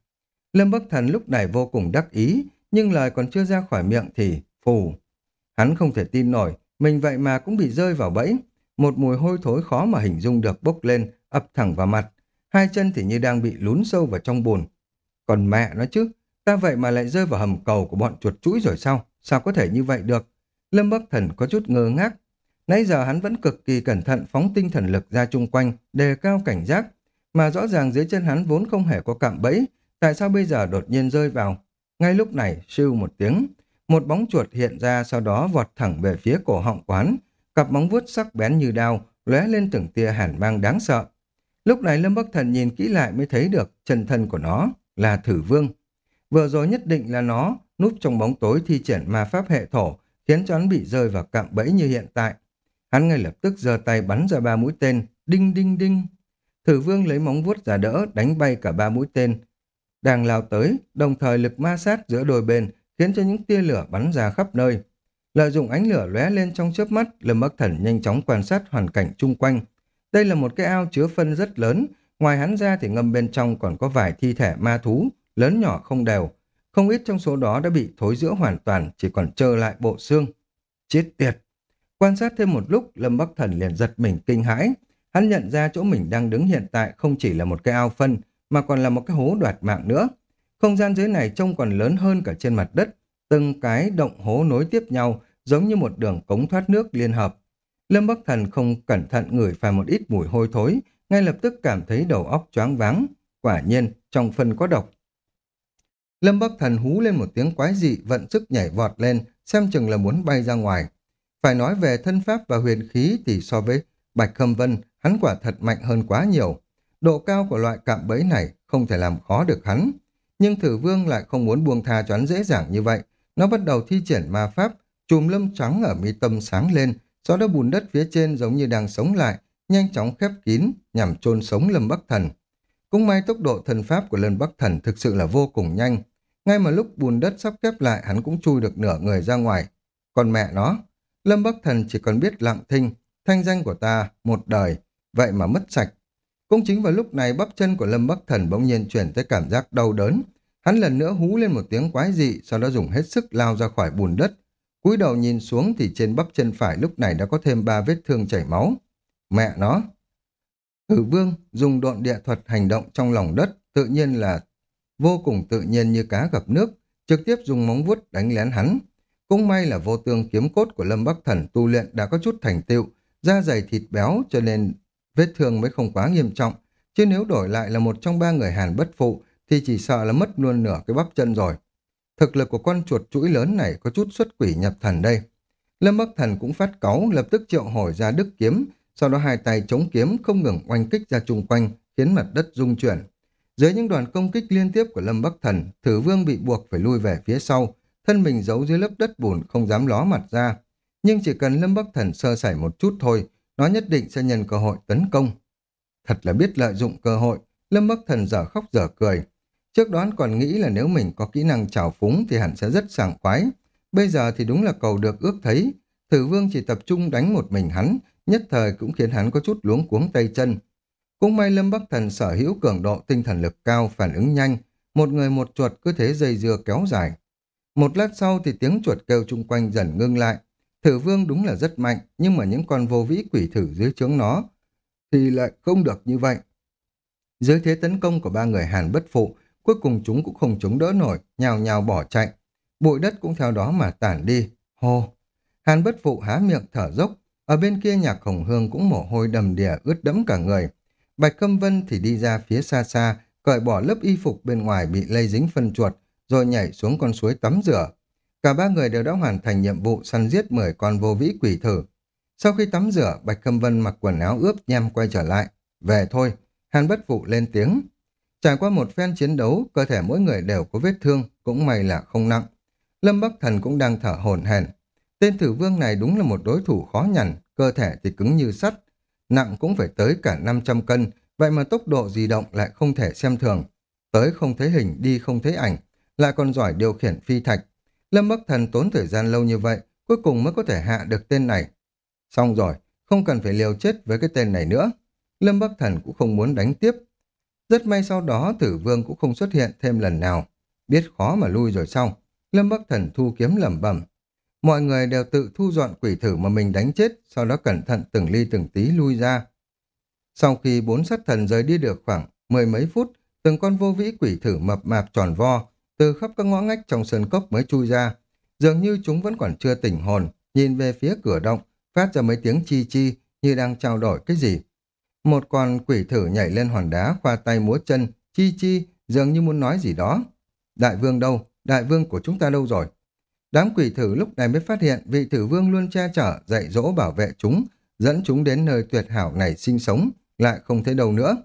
[SPEAKER 1] Lâm Bắc Thần lúc này vô cùng đắc ý, nhưng lời còn chưa ra khỏi miệng thì phù. Hắn không thể tin nổi, mình vậy mà cũng bị rơi vào bẫy. Một mùi hôi thối khó mà hình dung được bốc lên, ập thẳng vào mặt hai chân thì như đang bị lún sâu vào trong bùn. Còn mẹ nó chứ, ta vậy mà lại rơi vào hầm cầu của bọn chuột chuỗi rồi sao? Sao có thể như vậy được? Lâm Bắc Thần có chút ngơ ngác. Nãy giờ hắn vẫn cực kỳ cẩn thận phóng tinh thần lực ra chung quanh, đề cao cảnh giác. Mà rõ ràng dưới chân hắn vốn không hề có cạm bẫy, tại sao bây giờ đột nhiên rơi vào? Ngay lúc này, sưu một tiếng, một bóng chuột hiện ra sau đó vọt thẳng về phía cổ họng quán, cặp móng vuốt sắc bén như đao, lóe lên từng tia hàn mang đáng sợ. Lúc này Lâm Bắc Thần nhìn kỹ lại mới thấy được chân thân của nó là thử vương. Vừa rồi nhất định là nó núp trong bóng tối thi triển ma pháp hệ thổ khiến cho hắn bị rơi vào cạm bẫy như hiện tại. Hắn ngay lập tức giơ tay bắn ra ba mũi tên, đinh đinh đinh. Thử vương lấy móng vuốt ra đỡ, đánh bay cả ba mũi tên. Đang lao tới, đồng thời lực ma sát giữa đôi bên khiến cho những tia lửa bắn ra khắp nơi. Lợi dụng ánh lửa lóe lên trong chớp mắt, Lâm Bắc Thần nhanh chóng quan sát hoàn cảnh chung quanh, đây là một cái ao chứa phân rất lớn, ngoài hắn ra thì ngâm bên trong còn có vài thi thể ma thú, lớn nhỏ không đều. Không ít trong số đó đã bị thối giữa hoàn toàn, chỉ còn trơ lại bộ xương. Chết tiệt! Quan sát thêm một lúc, Lâm Bắc Thần liền giật mình kinh hãi. Hắn nhận ra chỗ mình đang đứng hiện tại không chỉ là một cái ao phân, mà còn là một cái hố đoạt mạng nữa. Không gian dưới này trông còn lớn hơn cả trên mặt đất. Từng cái động hố nối tiếp nhau, giống như một đường cống thoát nước liên hợp. Lâm Bắc Thần không cẩn thận ngửi phải một ít mùi hôi thối, ngay lập tức cảm thấy đầu óc choáng váng. Quả nhiên, trong phân có độc. Lâm Bắc Thần hú lên một tiếng quái dị, vận sức nhảy vọt lên, xem chừng là muốn bay ra ngoài. Phải nói về thân pháp và huyền khí thì so với Bạch Khâm Vân, hắn quả thật mạnh hơn quá nhiều. Độ cao của loại cạm bẫy này không thể làm khó được hắn. Nhưng thử vương lại không muốn buông tha cho hắn dễ dàng như vậy. Nó bắt đầu thi triển ma pháp, chùm lâm trắng ở mi tâm sáng lên, sau đó bùn đất phía trên giống như đang sống lại, nhanh chóng khép kín nhằm chôn sống Lâm Bắc Thần. Cũng may tốc độ thần pháp của Lâm Bắc Thần thực sự là vô cùng nhanh. Ngay mà lúc bùn đất sắp khép lại hắn cũng chui được nửa người ra ngoài. Còn mẹ nó, Lâm Bắc Thần chỉ còn biết lặng thinh, thanh danh của ta một đời, vậy mà mất sạch. Cũng chính vào lúc này bắp chân của Lâm Bắc Thần bỗng nhiên chuyển tới cảm giác đau đớn. Hắn lần nữa hú lên một tiếng quái dị, sau đó dùng hết sức lao ra khỏi bùn đất. cúi đầu nhìn xuống thì trên bắp chân phải lúc này đã có thêm ba vết thương chảy máu. Mẹ nó! Hử vương dùng độn địa thuật hành động trong lòng đất, tự nhiên là vô cùng tự nhiên như cá gặp nước, trực tiếp dùng móng vuốt đánh lén hắn. Cũng may là vô tương kiếm cốt của Lâm Bắc Thần tu luyện đã có chút thành tựu, da dày thịt béo cho nên vết thương mới không quá nghiêm trọng. Chứ nếu đổi lại là một trong ba người Hàn bất phụ thì chỉ sợ là mất luôn nửa cái bắp chân rồi. Thực lực của con chuột chuỗi lớn này có chút xuất quỷ nhập thần đây. Lâm Bắc Thần cũng phát cáu, lập tức triệu hồi ra đức kiếm, sau đó hai tay chống kiếm không ngừng oanh kích ra chung quanh, khiến mặt đất rung chuyển. Dưới những đoàn công kích liên tiếp của Lâm Bắc Thần, Thử Vương bị buộc phải lui về phía sau, thân mình giấu dưới lớp đất bùn không dám ló mặt ra. Nhưng chỉ cần Lâm Bắc Thần sơ sẩy một chút thôi, nó nhất định sẽ nhân cơ hội tấn công. Thật là biết lợi dụng cơ hội, Lâm Bắc Thần dở khóc dở cười. Trước đó còn nghĩ là nếu mình có kỹ năng trào phúng thì hẳn sẽ rất sảng khoái. Bây giờ thì đúng là cầu được ước thấy. Thử Vương chỉ tập trung đánh một mình hắn, nhất thời cũng khiến hắn có chút luống cuống tay chân. Cũng may Lâm Bắc Thần sở hữu cường độ tinh thần lực cao, phản ứng nhanh, một người một chuột cứ thế dây dưa kéo dài. Một lát sau thì tiếng chuột kêu chung quanh dần ngưng lại. Thử vương đúng là rất mạnh, nhưng mà những con vô vĩ quỷ thử dưới trướng nó thì lại không được như vậy. Dưới thế tấn công của ba người Hàn bất phụ, cuối cùng chúng cũng không chống đỡ nổi, nhào nhào bỏ chạy. Bụi đất cũng theo đó mà tản đi. Hô! Hàn bất phụ há miệng thở dốc, ở bên kia nhạc hồng hương cũng mồ hôi đầm đìa ướt đẫm cả người. Bạch Câm Vân thì đi ra phía xa xa, cởi bỏ lớp y phục bên ngoài bị lây dính phân chuột, rồi nhảy xuống con suối tắm rửa. Cả ba người đều đã hoàn thành nhiệm vụ săn giết 10 con vô vĩ quỷ thử. Sau khi tắm rửa, Bạch Câm Vân mặc quần áo ướp nhem quay trở lại. Về thôi, Hàn Bất Phụ lên tiếng. Trải qua một phen chiến đấu, cơ thể mỗi người đều có vết thương, cũng may là không nặng. Lâm Bắc Thần cũng đang thở hổn hển. Tên thử vương này đúng là một đối thủ khó nhằn, cơ thể thì cứng như sắt. Nặng cũng phải tới cả 500 cân, vậy mà tốc độ di động lại không thể xem thường. Tới không thấy hình, đi không thấy ảnh, lại còn giỏi điều khiển phi thạch. Lâm Bắc Thần tốn thời gian lâu như vậy, cuối cùng mới có thể hạ được tên này. Xong rồi, không cần phải liều chết với cái tên này nữa. Lâm Bắc Thần cũng không muốn đánh tiếp. Rất may sau đó tử vương cũng không xuất hiện thêm lần nào. Biết khó mà lui rồi sau. Lâm Bắc Thần thu kiếm lẩm bẩm. Mọi người đều tự thu dọn quỷ thử mà mình đánh chết, sau đó cẩn thận từng ly từng tí lui ra. Sau khi bốn sát thần rời đi được khoảng mười mấy phút, từng con vô vĩ quỷ thử mập mạp tròn vo, từ khắp các ngõ ngách trong sơn cốc mới chui ra. Dường như chúng vẫn còn chưa tỉnh hồn, nhìn về phía cửa động, phát ra mấy tiếng chi chi như đang trao đổi cái gì. Một con quỷ thử nhảy lên hòn đá, khoa tay múa chân, chi chi, dường như muốn nói gì đó. Đại vương đâu? Đại vương của chúng ta đâu rồi? Đám quỷ thử lúc này mới phát hiện vị thử vương luôn che chở, dạy dỗ bảo vệ chúng, dẫn chúng đến nơi tuyệt hảo này sinh sống, lại không thấy đâu nữa.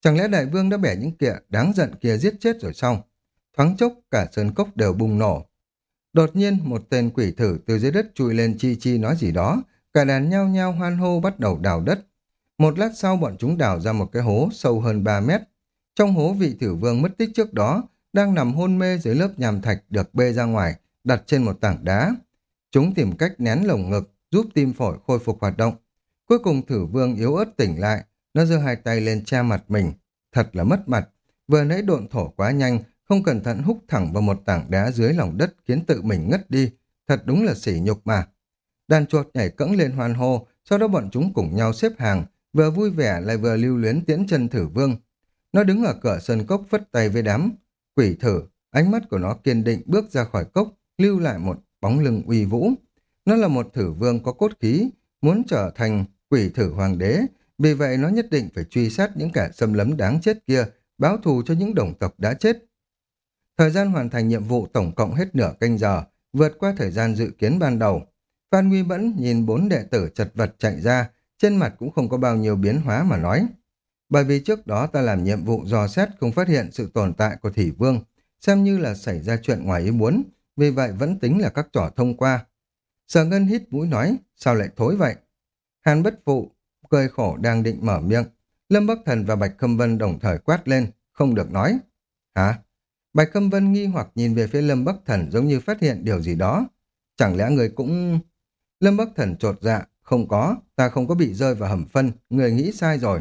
[SPEAKER 1] Chẳng lẽ đại vương đã bẻ những kẻ đáng giận kia giết chết rồi sao? Thoáng chốc cả sơn cốc đều bùng nổ. Đột nhiên một tên quỷ thử từ dưới đất chui lên chi chi nói gì đó, cả đàn nhao nhao hoan hô bắt đầu đào đất. Một lát sau bọn chúng đào ra một cái hố sâu hơn 3 mét. Trong hố vị thử vương mất tích trước đó, đang nằm hôn mê dưới lớp nhàm thạch được bê ra ngoài, đặt trên một tảng đá. Chúng tìm cách nén lồng ngực, giúp tim phổi khôi phục hoạt động. Cuối cùng thử vương yếu ớt tỉnh lại, nó giơ hai tay lên che mặt mình. Thật là mất mặt, vừa nãy độn thổ quá nhanh, không cẩn thận húc thẳng vào một tảng đá dưới lòng đất khiến tự mình ngất đi. Thật đúng là sỉ nhục mà. Đàn chuột nhảy cẫng lên hoan hô, sau đó bọn chúng cùng nhau xếp hàng, vừa vui vẻ lại vừa lưu luyến tiễn chân thử vương. Nó đứng ở cửa sân cốc phất tay với đám. Quỷ thử, ánh mắt của nó kiên định bước ra khỏi cốc, lưu lại một bóng lưng uy vũ. Nó là một thử vương có cốt khí, muốn trở thành quỷ thử hoàng đế, vì vậy nó nhất định phải truy sát những kẻ xâm lấn đáng chết kia, báo thù cho những đồng tộc đã chết. Thời gian hoàn thành nhiệm vụ tổng cộng hết nửa canh giờ, vượt qua thời gian dự kiến ban đầu. Phan Nguy Mẫn nhìn bốn đệ tử chật vật chạy ra, trên mặt cũng không có bao nhiêu biến hóa mà nói. Bởi vì trước đó ta làm nhiệm vụ dò xét không phát hiện sự tồn tại của Thủy Vương, xem như là xảy ra chuyện ngoài ý muốn, vì vậy vẫn tính là các trò thông qua. Sở Ngân hít mũi nói, sao lại thối vậy? Hàn bất phụ, cười khổ đang định mở miệng. Lâm Bắc Thần và Bạch Khâm Vân đồng thời quát lên, không được nói. Hả? Bạch Khâm Vân nghi hoặc nhìn về phía Lâm Bắc Thần giống như phát hiện điều gì đó. Chẳng lẽ người cũng... Lâm Bắc Thần trột dạ, không có, ta không có bị rơi vào hầm phân, người nghĩ sai rồi.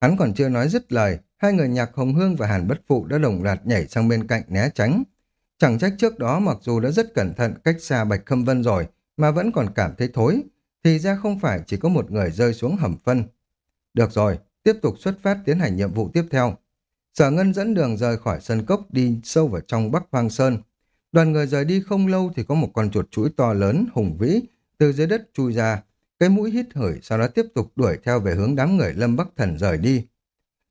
[SPEAKER 1] Hắn còn chưa nói dứt lời, hai người nhạc Hồng Hương và Hàn Bất Phụ đã đồng loạt nhảy sang bên cạnh né tránh. Chẳng trách trước đó mặc dù đã rất cẩn thận cách xa Bạch Khâm Vân rồi, mà vẫn còn cảm thấy thối, thì ra không phải chỉ có một người rơi xuống hầm phân. Được rồi, tiếp tục xuất phát tiến hành nhiệm vụ tiếp theo. Sở Ngân dẫn đường rời khỏi sân cốc đi sâu vào trong Bắc Hoang Sơn. Đoàn người rời đi không lâu thì có một con chuột chuỗi to lớn, hùng vĩ, từ dưới đất chui ra. Cái mũi hít hửi sau đó tiếp tục đuổi theo về hướng đám người Lâm Bắc Thần rời đi.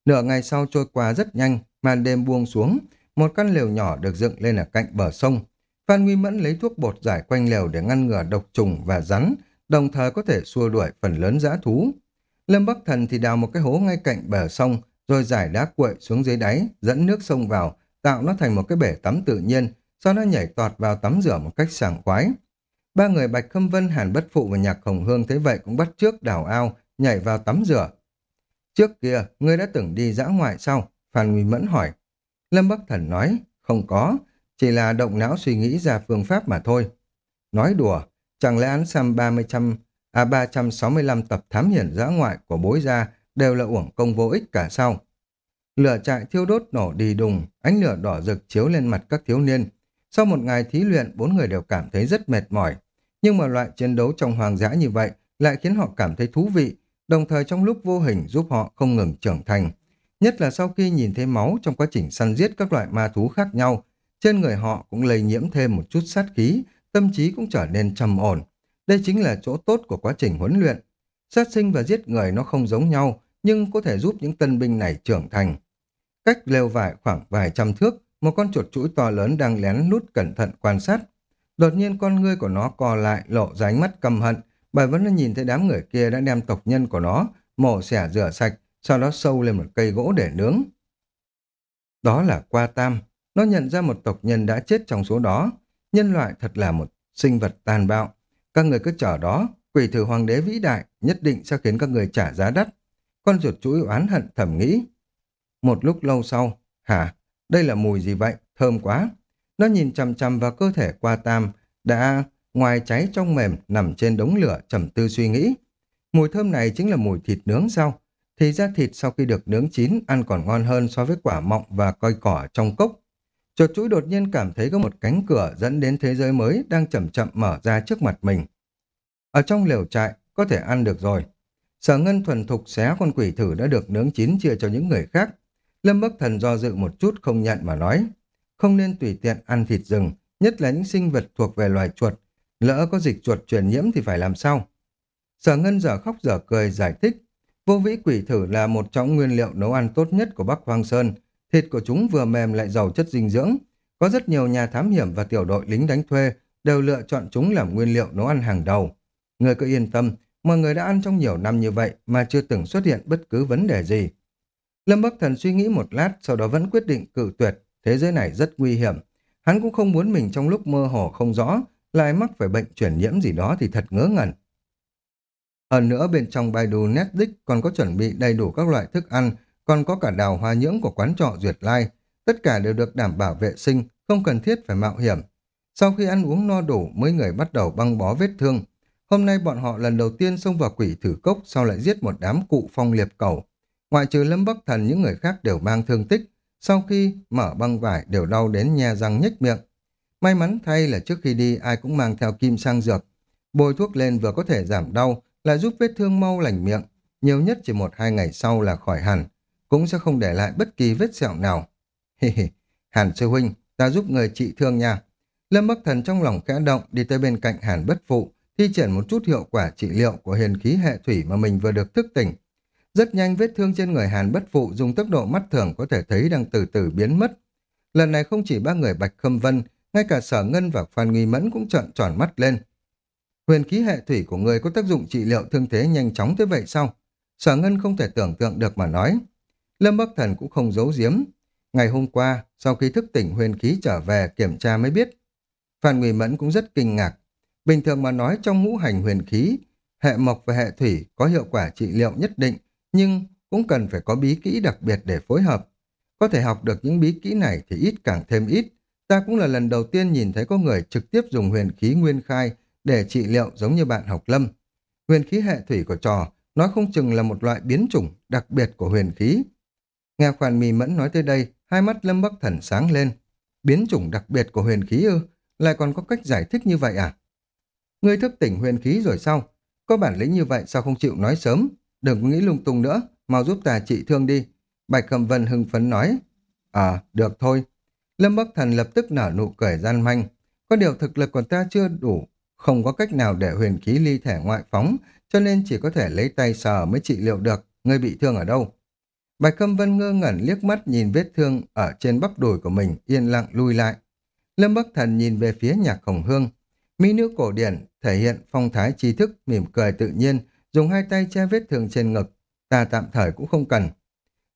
[SPEAKER 1] Nửa ngày sau trôi qua rất nhanh, màn đêm buông xuống, một căn lều nhỏ được dựng lên ở cạnh bờ sông. Phan Nguy Mẫn lấy thuốc bột giải quanh lều để ngăn ngừa độc trùng và rắn, đồng thời có thể xua đuổi phần lớn dã thú. Lâm Bắc Thần thì đào một cái hố ngay cạnh bờ sông, rồi giải đá cuội xuống dưới đáy, dẫn nước sông vào, tạo nó thành một cái bể tắm tự nhiên, sau đó nhảy tọt vào tắm rửa một cách sảng khoái. Ba người Bạch Khâm Vân, Hàn Bất Phụ và Nhạc Hồng Hương thấy vậy cũng bắt trước đào ao, nhảy vào tắm rửa. Trước kia, ngươi đã từng đi dã ngoại sao? Phan Nguy Mẫn hỏi. Lâm Bắc Thần nói, không có, chỉ là động não suy nghĩ ra phương pháp mà thôi. Nói đùa, chẳng lẽ án xăm 30 à, trăm, à 365 tập thám hiểm dã ngoại của bối gia đều là uổng công vô ích cả sao? Lửa trại thiêu đốt nổ đi đùng, ánh lửa đỏ rực chiếu lên mặt các thiếu niên. Sau một ngày thí luyện, bốn người đều cảm thấy rất mệt mỏi. Nhưng mà loại chiến đấu trong hoàng dã như vậy lại khiến họ cảm thấy thú vị, đồng thời trong lúc vô hình giúp họ không ngừng trưởng thành. Nhất là sau khi nhìn thấy máu trong quá trình săn giết các loại ma thú khác nhau, trên người họ cũng lây nhiễm thêm một chút sát khí, tâm trí cũng trở nên trầm ổn. Đây chính là chỗ tốt của quá trình huấn luyện. Sát sinh và giết người nó không giống nhau, nhưng có thể giúp những tân binh này trưởng thành. Cách lều vải khoảng vài trăm thước, một con chuột chuỗi to lớn đang lén lút cẩn thận quan sát. Đột nhiên con ngươi của nó co lại, lộ ra ánh mắt căm hận, bởi vẫn nó nhìn thấy đám người kia đã đem tộc nhân của nó, mổ xẻ rửa sạch, sau đó sâu lên một cây gỗ để nướng. Đó là qua tam, nó nhận ra một tộc nhân đã chết trong số đó. Nhân loại thật là một sinh vật tàn bạo. Các người cứ chờ đó, quỷ thử hoàng đế vĩ đại nhất định sẽ khiến các người trả giá đắt. Con ruột chuỗi oán hận thầm nghĩ. Một lúc lâu sau, hả, đây là mùi gì vậy, thơm quá. Nó nhìn chằm chằm vào cơ thể qua tam, đã ngoài cháy trong mềm nằm trên đống lửa trầm tư suy nghĩ. Mùi thơm này chính là mùi thịt nướng sao? Thì ra thịt sau khi được nướng chín ăn còn ngon hơn so với quả mọng và coi cỏ trong cốc. Chuột chuỗi đột nhiên cảm thấy có một cánh cửa dẫn đến thế giới mới đang chậm chậm mở ra trước mặt mình. Ở trong lều trại, có thể ăn được rồi. Sở Ngân thuần thục xé con quỷ thử đã được nướng chín chia cho những người khác. Lâm Bắc Thần do dự một chút không nhận mà nói. Không nên tùy tiện ăn thịt rừng, nhất là những sinh vật thuộc về loài chuột. Lỡ có dịch chuột truyền nhiễm thì phải làm sao? Sở Ngân giờ khóc giờ cười giải thích. Vô vĩ quỷ thử là một trong nguyên liệu nấu ăn tốt nhất của Bắc Hoang Sơn. Thịt của chúng vừa mềm lại giàu chất dinh dưỡng. Có rất nhiều nhà thám hiểm và tiểu đội lính đánh thuê đều lựa chọn chúng làm nguyên liệu nấu ăn hàng đầu. Người cứ yên tâm, mọi người đã ăn trong nhiều năm như vậy mà chưa từng xuất hiện bất cứ vấn đề gì. Lâm Bắc Thần suy nghĩ một lát, sau đó vẫn quyết định cự tuyệt, thế giới này rất nguy hiểm. Hắn cũng không muốn mình trong lúc mơ hồ không rõ, lại mắc phải bệnh chuyển nhiễm gì đó thì thật ngớ ngẩn. Hơn nữa bên trong Baidu Netflix còn có chuẩn bị đầy đủ các loại thức ăn, còn có cả đào hoa nhưỡng của quán trọ Duyệt Lai. Tất cả đều được đảm bảo vệ sinh, không cần thiết phải mạo hiểm. Sau khi ăn uống no đủ, mấy người bắt đầu băng bó vết thương. Hôm nay bọn họ lần đầu tiên xông vào quỷ thử cốc sau lại giết một đám cụ phong liệp cầu. Ngoại trừ Lâm Bắc Thần những người khác đều mang thương tích, sau khi mở băng vải đều đau đến nhe răng nhếch miệng. May mắn thay là trước khi đi ai cũng mang theo kim sang dược. Bôi thuốc lên vừa có thể giảm đau, lại giúp vết thương mau lành miệng. Nhiều nhất chỉ một hai ngày sau là khỏi hẳn, cũng sẽ không để lại bất kỳ vết sẹo nào. Hi hi, Hàn sư huynh, ta giúp người trị thương nha. Lâm Bắc Thần trong lòng kẽ động đi tới bên cạnh Hàn bất phụ, thi triển một chút hiệu quả trị liệu của huyền khí hệ thủy mà mình vừa được thức tỉnh. Rất nhanh vết thương trên người Hàn bất phụ dùng tốc độ mắt thường có thể thấy đang từ từ biến mất. Lần này không chỉ ba người Bạch Khâm Vân, ngay cả Sở Ngân và Phan Nguy Mẫn cũng trợn tròn mắt lên. Huyền khí hệ thủy của người có tác dụng trị liệu thương thế nhanh chóng thế vậy sao? Sở Ngân không thể tưởng tượng được mà nói. Lâm Bắc Thần cũng không giấu giếm. Ngày hôm qua, sau khi thức tỉnh huyền khí trở về kiểm tra mới biết. Phan Nguy Mẫn cũng rất kinh ngạc. Bình thường mà nói trong ngũ hành huyền khí, hệ mộc và hệ thủy có hiệu quả trị liệu nhất định, nhưng cũng cần phải có bí kỹ đặc biệt để phối hợp. Có thể học được những bí kỹ này thì ít càng thêm ít. Ta cũng là lần đầu tiên nhìn thấy có người trực tiếp dùng huyền khí nguyên khai để trị liệu giống như bạn học lâm. Huyền khí hệ thủy của trò nói không chừng là một loại biến chủng đặc biệt của huyền khí. Nghe khoản mì mẫn nói tới đây, hai mắt lâm bắc thần sáng lên. Biến chủng đặc biệt của huyền khí ư? Lại còn có cách giải thích như vậy à? Ngươi thức tỉnh huyền khí rồi sao? Có bản lĩnh như vậy sao không chịu nói sớm? Đừng có nghĩ lung tung nữa, mau giúp ta trị thương đi. Bạch Cầm Vân hưng phấn nói. À, được thôi. Lâm Bắc Thần lập tức nở nụ cười gian manh. Có điều thực lực của ta chưa đủ, không có cách nào để huyền khí ly thể ngoại phóng, cho nên chỉ có thể lấy tay sờ mới trị liệu được. Ngươi bị thương ở đâu? Bạch Khâm Vân ngơ ngẩn liếc mắt nhìn vết thương ở trên bắp đùi của mình, yên lặng lui lại. Lâm Bắc Thần nhìn về phía nhạc hồng hương. Mỹ nữ cổ điển thể hiện phong thái trí thức, mỉm cười tự nhiên, dùng hai tay che vết thương trên ngực. Ta tạm thời cũng không cần.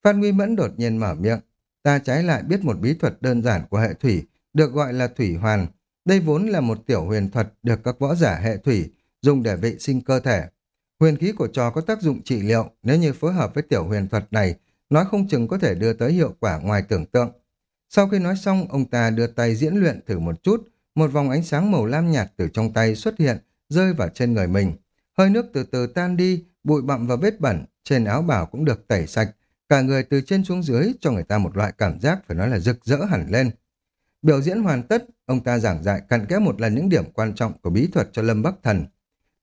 [SPEAKER 1] Phan Nguy Mẫn đột nhiên mở miệng. Ta trái lại biết một bí thuật đơn giản của hệ thủy, được gọi là thủy hoàn. Đây vốn là một tiểu huyền thuật được các võ giả hệ thủy dùng để vệ sinh cơ thể. Huyền khí của trò có tác dụng trị liệu, nếu như phối hợp với tiểu huyền thuật này, nói không chừng có thể đưa tới hiệu quả ngoài tưởng tượng. Sau khi nói xong, ông ta đưa tay diễn luyện thử một chút, một vòng ánh sáng màu lam nhạt từ trong tay xuất hiện, rơi vào trên người mình. Hơi nước từ từ tan đi, bụi bặm và vết bẩn, trên áo bảo cũng được tẩy sạch, cả người từ trên xuống dưới cho người ta một loại cảm giác phải nói là rực rỡ hẳn lên. Biểu diễn hoàn tất, ông ta giảng dạy cặn kẽ một lần những điểm quan trọng của bí thuật cho Lâm Bắc Thần.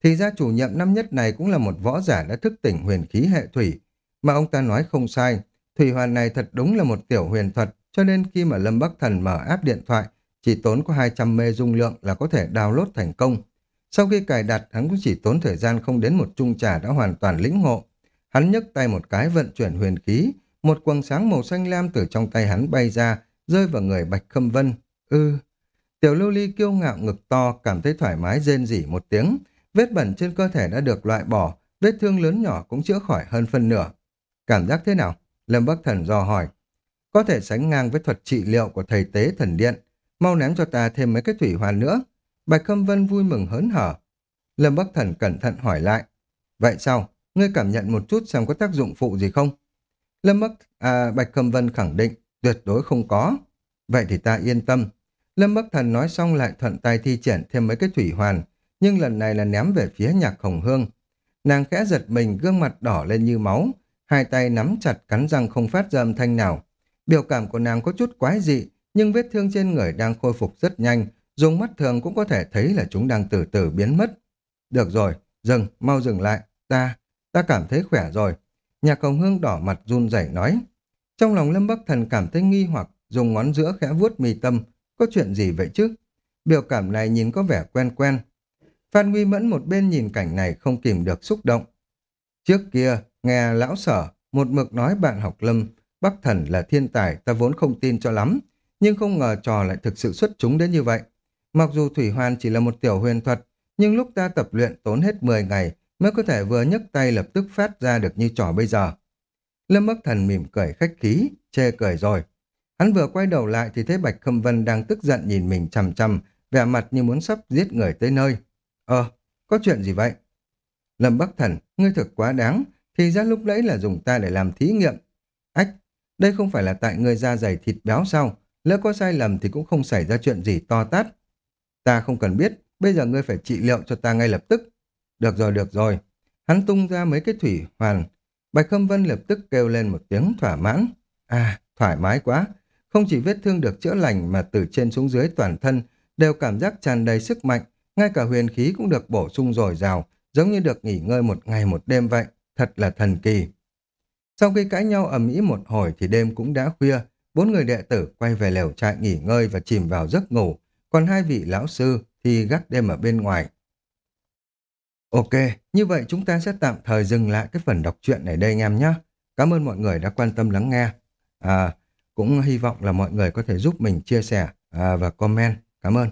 [SPEAKER 1] Thì ra chủ nhiệm năm nhất này cũng là một võ giả đã thức tỉnh huyền khí hệ thủy, mà ông ta nói không sai, thủy hoàn này thật đúng là một tiểu huyền thuật, cho nên khi mà Lâm Bắc Thần mở áp điện thoại, chỉ tốn có 200 mê dung lượng là có thể download thành công. Sau khi cài đặt, hắn cũng chỉ tốn thời gian không đến một chung trà đã hoàn toàn lĩnh ngộ. Hắn nhấc tay một cái vận chuyển huyền khí, một quầng sáng màu xanh lam từ trong tay hắn bay ra, rơi vào người Bạch Khâm Vân. Ư... Tiểu lưu ly kiêu ngạo ngực to, cảm thấy thoải mái rên rỉ một tiếng. Vết bẩn trên cơ thể đã được loại bỏ, vết thương lớn nhỏ cũng chữa khỏi hơn phân nửa. Cảm giác thế nào? Lâm Bắc Thần dò hỏi. Có thể sánh ngang với thuật trị liệu của thầy tế thần điện. Mau ném cho ta thêm mấy cái thủy hoàn nữa. Bạch Khâm Vân vui mừng hớn hở. Lâm Bắc Thần cẩn thận hỏi lại. Vậy sao? Ngươi cảm nhận một chút xem có tác dụng phụ gì không? Lâm Bắc, à, Bạch Khâm Vân khẳng định tuyệt đối không có. Vậy thì ta yên tâm. Lâm Bắc Thần nói xong lại thuận tay thi triển thêm mấy cái thủy hoàn, nhưng lần này là ném về phía nhạc hồng hương. Nàng khẽ giật mình, gương mặt đỏ lên như máu, hai tay nắm chặt cắn răng không phát ra âm thanh nào. Biểu cảm của nàng có chút quái dị, nhưng vết thương trên người đang khôi phục rất nhanh, dùng mắt thường cũng có thể thấy là chúng đang từ từ biến mất. Được rồi, dừng, mau dừng lại, ta, ta cảm thấy khỏe rồi. Nhạc hồng hương đỏ mặt run rẩy nói. Trong lòng Lâm Bắc Thần cảm thấy nghi hoặc, dùng ngón giữa khẽ vuốt mì tâm, có chuyện gì vậy chứ? Biểu cảm này nhìn có vẻ quen quen. Phan Nguy Mẫn một bên nhìn cảnh này không kìm được xúc động. Trước kia, nghe lão sở, một mực nói bạn học Lâm, Bắc Thần là thiên tài, ta vốn không tin cho lắm, nhưng không ngờ trò lại thực sự xuất chúng đến như vậy. Mặc dù Thủy Hoàn chỉ là một tiểu huyền thuật, nhưng lúc ta tập luyện tốn hết 10 ngày mới có thể vừa nhấc tay lập tức phát ra được như trò bây giờ. Lâm Bắc Thần mỉm cười khách khí, chê cười rồi. Hắn vừa quay đầu lại thì thấy Bạch Khâm Vân đang tức giận nhìn mình chằm chằm, vẻ mặt như muốn sắp giết người tới nơi. Ờ, có chuyện gì vậy? Lâm Bắc Thần, ngươi thực quá đáng, thì ra lúc đấy là dùng ta để làm thí nghiệm. Ách, đây không phải là tại ngươi da dày thịt béo sao? Lỡ có sai lầm thì cũng không xảy ra chuyện gì to tát. Ta không cần biết, bây giờ ngươi phải trị liệu cho ta ngay lập tức. Được rồi, được rồi. Hắn tung ra mấy cái thủy hoàn. Bạch Khâm Vân lập tức kêu lên một tiếng thỏa mãn. À, thoải mái quá. Không chỉ vết thương được chữa lành mà từ trên xuống dưới toàn thân đều cảm giác tràn đầy sức mạnh. Ngay cả huyền khí cũng được bổ sung dồi dào, giống như được nghỉ ngơi một ngày một đêm vậy. Thật là thần kỳ. Sau khi cãi nhau ầm ĩ một hồi thì đêm cũng đã khuya. Bốn người đệ tử quay về lều trại nghỉ ngơi và chìm vào giấc ngủ. Còn hai vị lão sư thì gác đêm ở bên ngoài. Ok, như vậy chúng ta sẽ tạm thời dừng lại cái phần đọc truyện này đây anh em nhé. Cảm ơn mọi người đã quan tâm lắng nghe. À, cũng hy vọng là mọi người có thể giúp mình chia sẻ à, và comment. Cảm ơn.